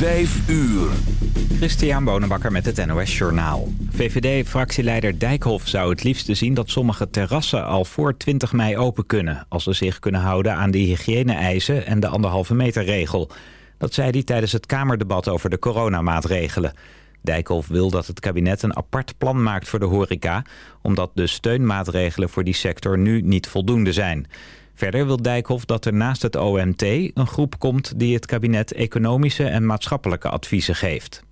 Vijf uur. Christian Bonenbakker met het NOS Journaal. VVD-fractieleider Dijkhoff zou het liefste zien dat sommige terrassen al voor 20 mei open kunnen... als ze zich kunnen houden aan de hygiëne-eisen en de anderhalve meter regel. Dat zei hij tijdens het Kamerdebat over de coronamaatregelen. Dijkhoff wil dat het kabinet een apart plan maakt voor de horeca... omdat de steunmaatregelen voor die sector nu niet voldoende zijn... Verder wil Dijkhoff dat er naast het OMT een groep komt die het kabinet economische en maatschappelijke adviezen geeft.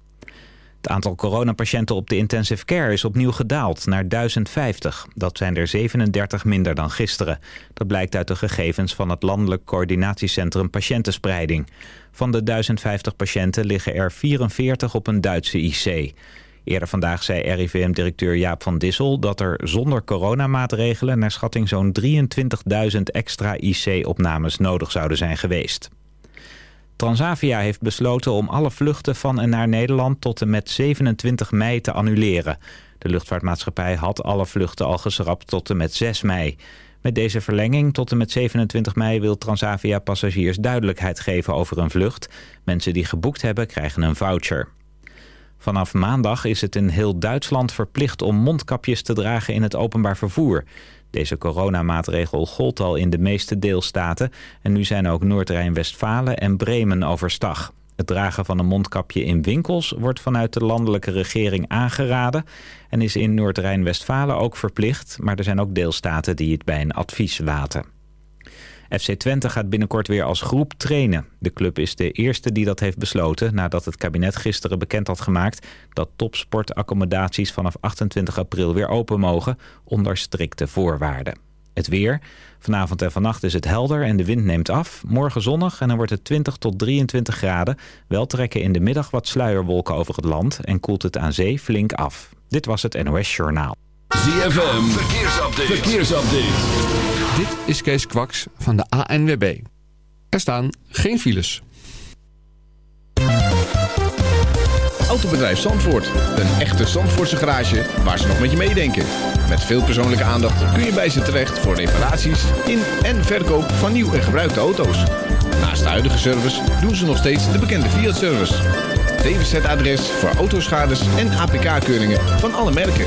Het aantal coronapatiënten op de intensive care is opnieuw gedaald naar 1050. Dat zijn er 37 minder dan gisteren. Dat blijkt uit de gegevens van het Landelijk Coördinatiecentrum Patiëntenspreiding. Van de 1050 patiënten liggen er 44 op een Duitse IC. Eerder vandaag zei RIVM-directeur Jaap van Dissel dat er zonder coronamaatregelen naar schatting zo'n 23.000 extra IC-opnames nodig zouden zijn geweest. Transavia heeft besloten om alle vluchten van en naar Nederland tot en met 27 mei te annuleren. De luchtvaartmaatschappij had alle vluchten al geschrapt tot en met 6 mei. Met deze verlenging tot en met 27 mei wil Transavia passagiers duidelijkheid geven over een vlucht. Mensen die geboekt hebben krijgen een voucher. Vanaf maandag is het in heel Duitsland verplicht om mondkapjes te dragen in het openbaar vervoer. Deze coronamaatregel gold al in de meeste deelstaten en nu zijn ook Noord-Rijn-Westfalen en Bremen overstag. Het dragen van een mondkapje in winkels wordt vanuit de landelijke regering aangeraden en is in Noord-Rijn-Westfalen ook verplicht, maar er zijn ook deelstaten die het bij een advies laten. FC Twente gaat binnenkort weer als groep trainen. De club is de eerste die dat heeft besloten... nadat het kabinet gisteren bekend had gemaakt... dat topsportaccommodaties vanaf 28 april weer open mogen... onder strikte voorwaarden. Het weer. Vanavond en vannacht is het helder en de wind neemt af. Morgen zonnig en dan wordt het 20 tot 23 graden. Wel trekken in de middag wat sluierwolken over het land... en koelt het aan zee flink af. Dit was het NOS Journaal. ZFM, verkeersupdate. verkeersupdate. Dit is Kees Kwaks van de ANWB. Er staan geen files. Autobedrijf Zandvoort. Een echte Zandvoortse garage waar ze nog met je meedenken. Met veel persoonlijke aandacht kun je bij ze terecht voor reparaties in en verkoop van nieuw en gebruikte auto's. Naast de huidige service doen ze nog steeds de bekende Fiat-service. DWZ-adres voor autoschades en APK-keuringen van alle merken.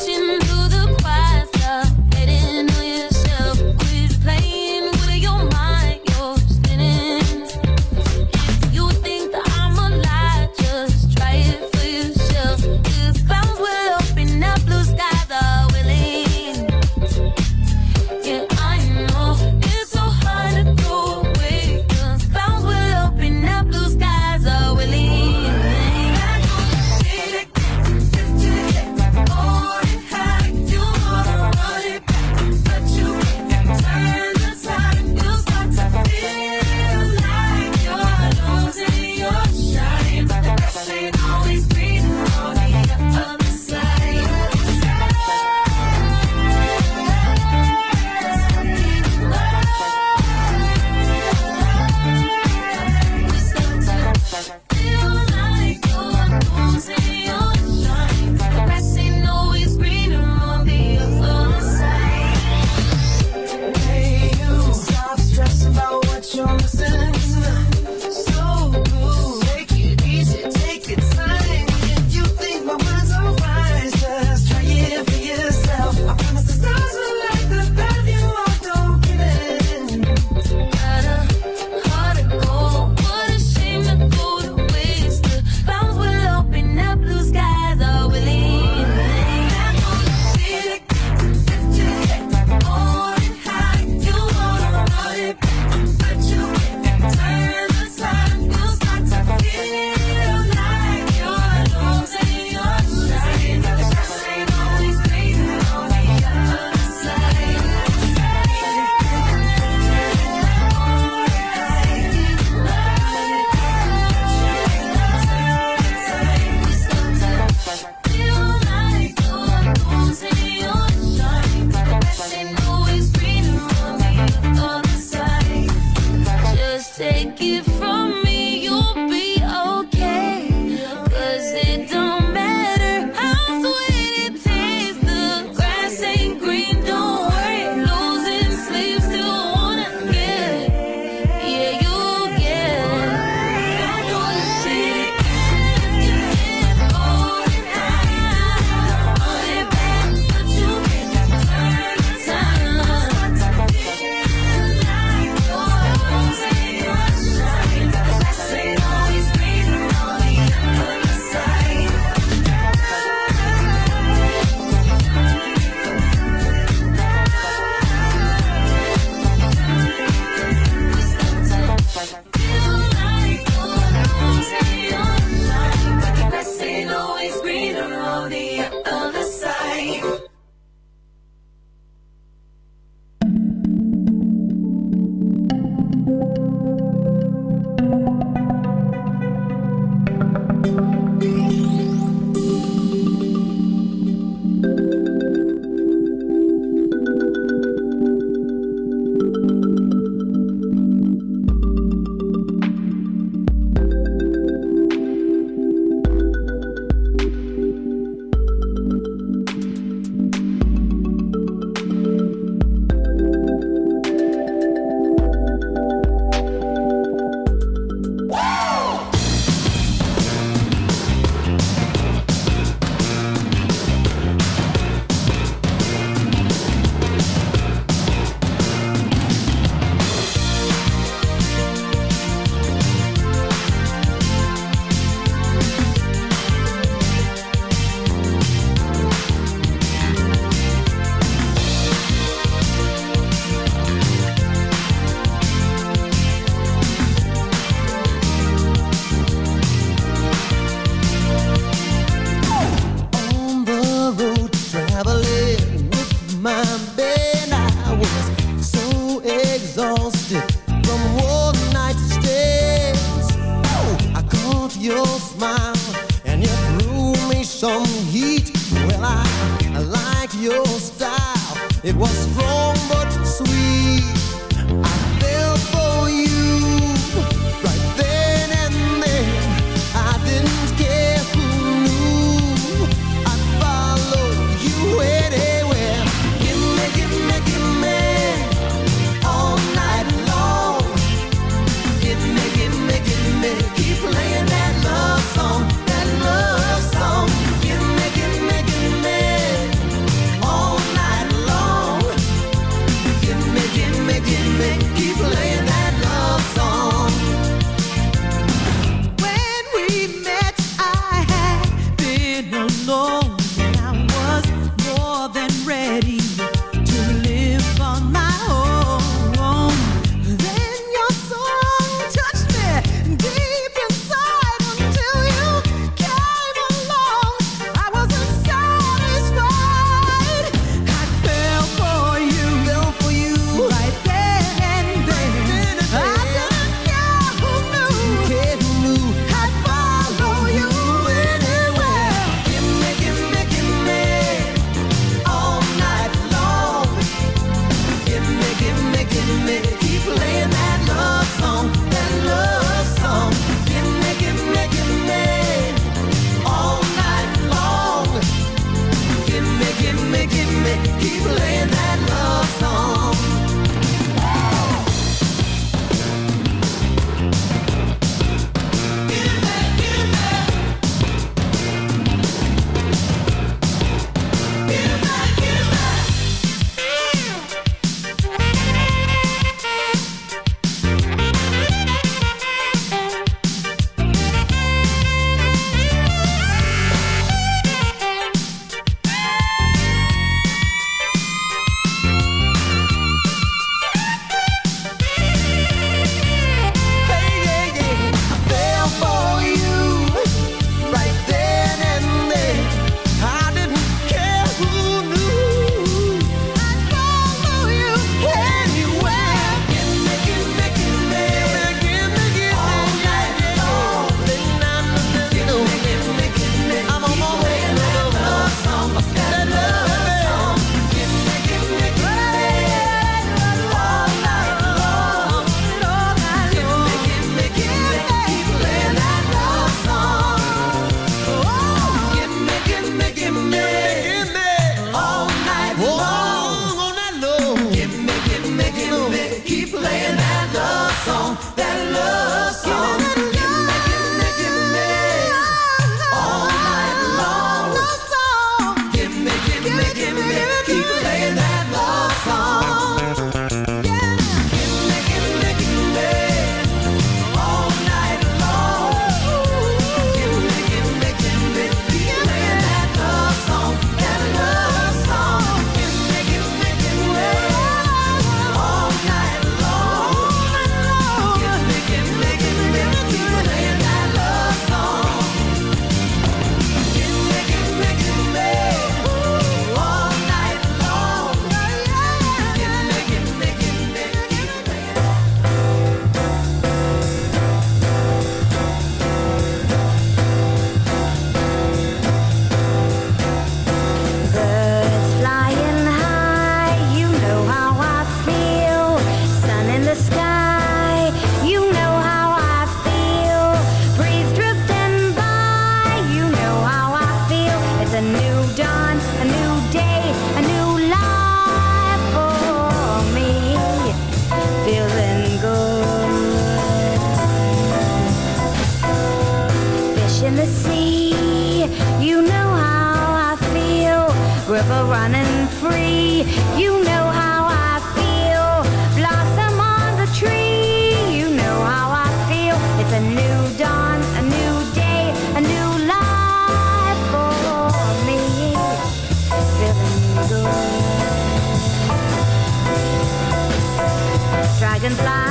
Dragonfly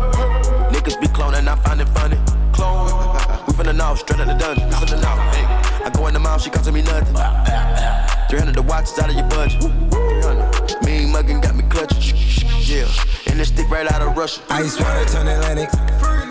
The dungeon. Hey, I go in the mouth, she costing me nothing. 300 the watch is out of your budget. 300. Mean muggin' got me clutching. Yeah, and this stick right out of Russia. Ice water turn Atlantic.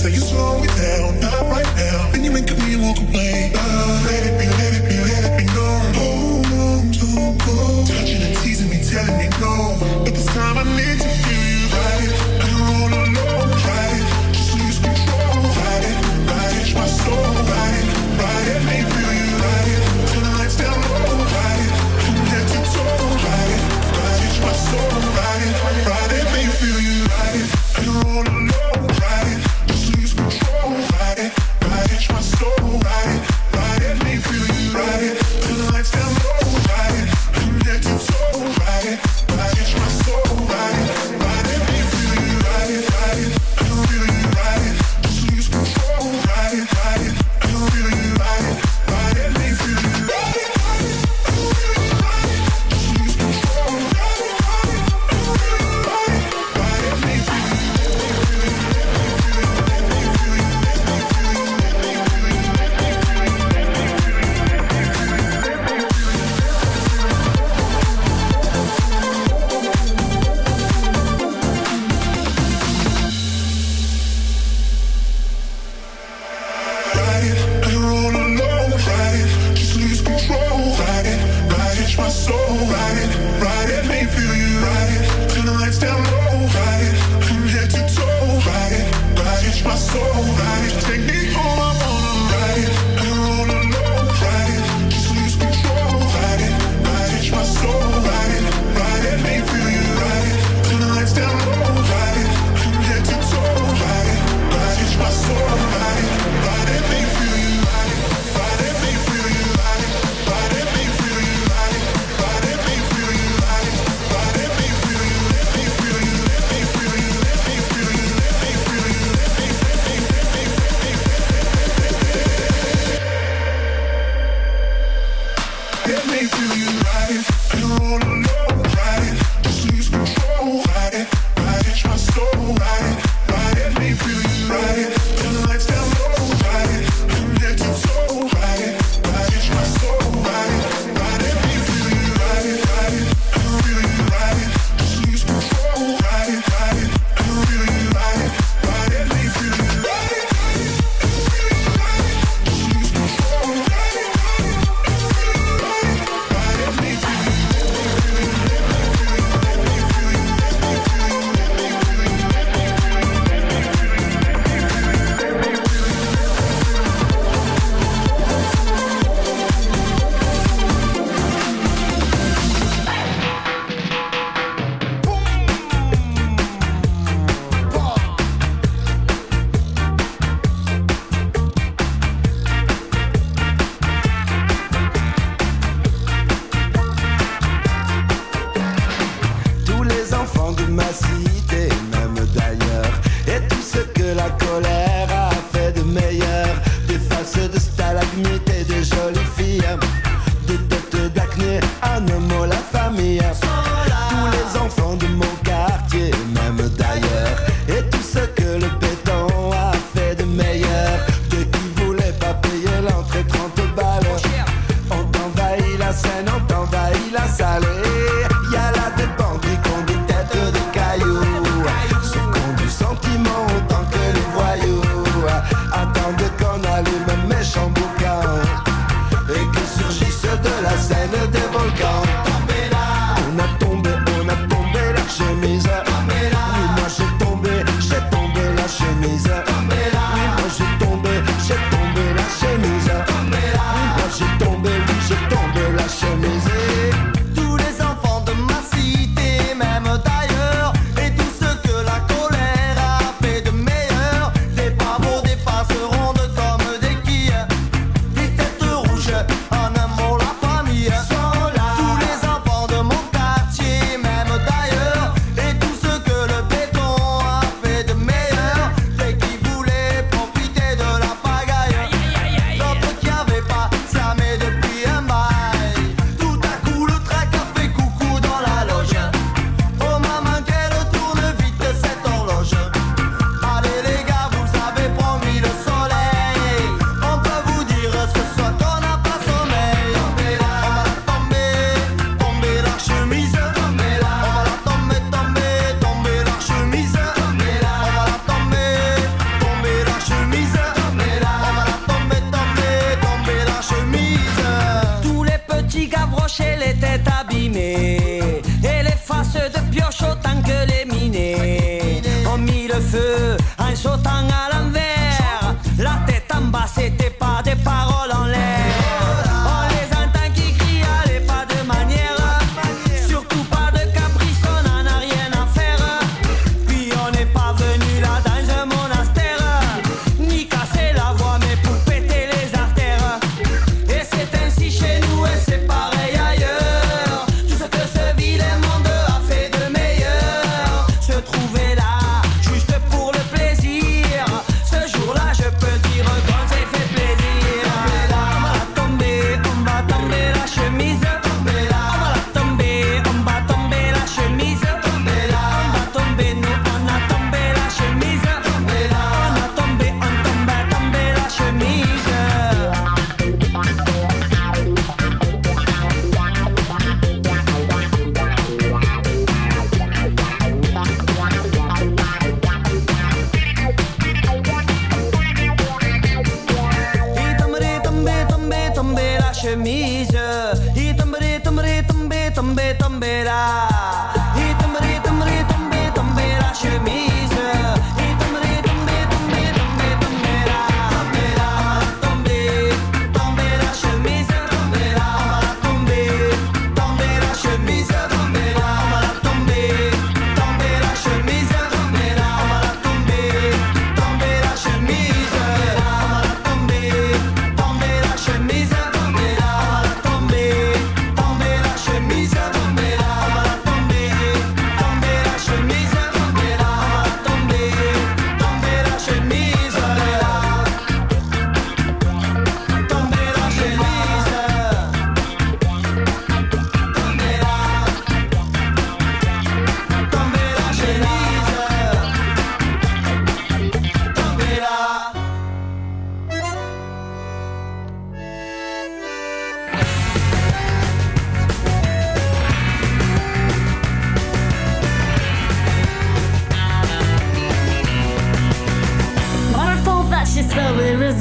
Say you slow it down.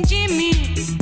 Jimmy.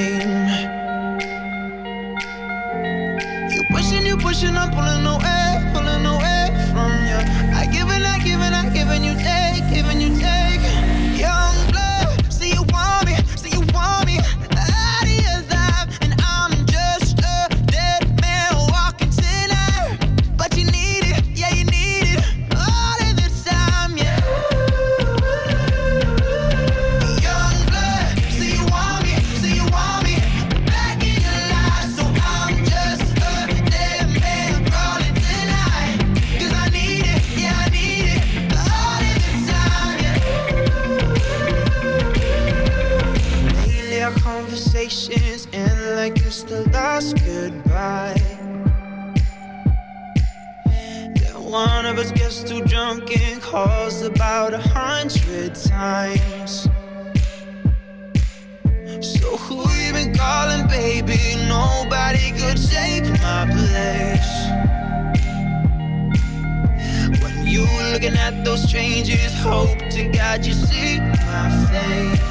I'm pulling no new When you looking at those changes, hope to God you see my face.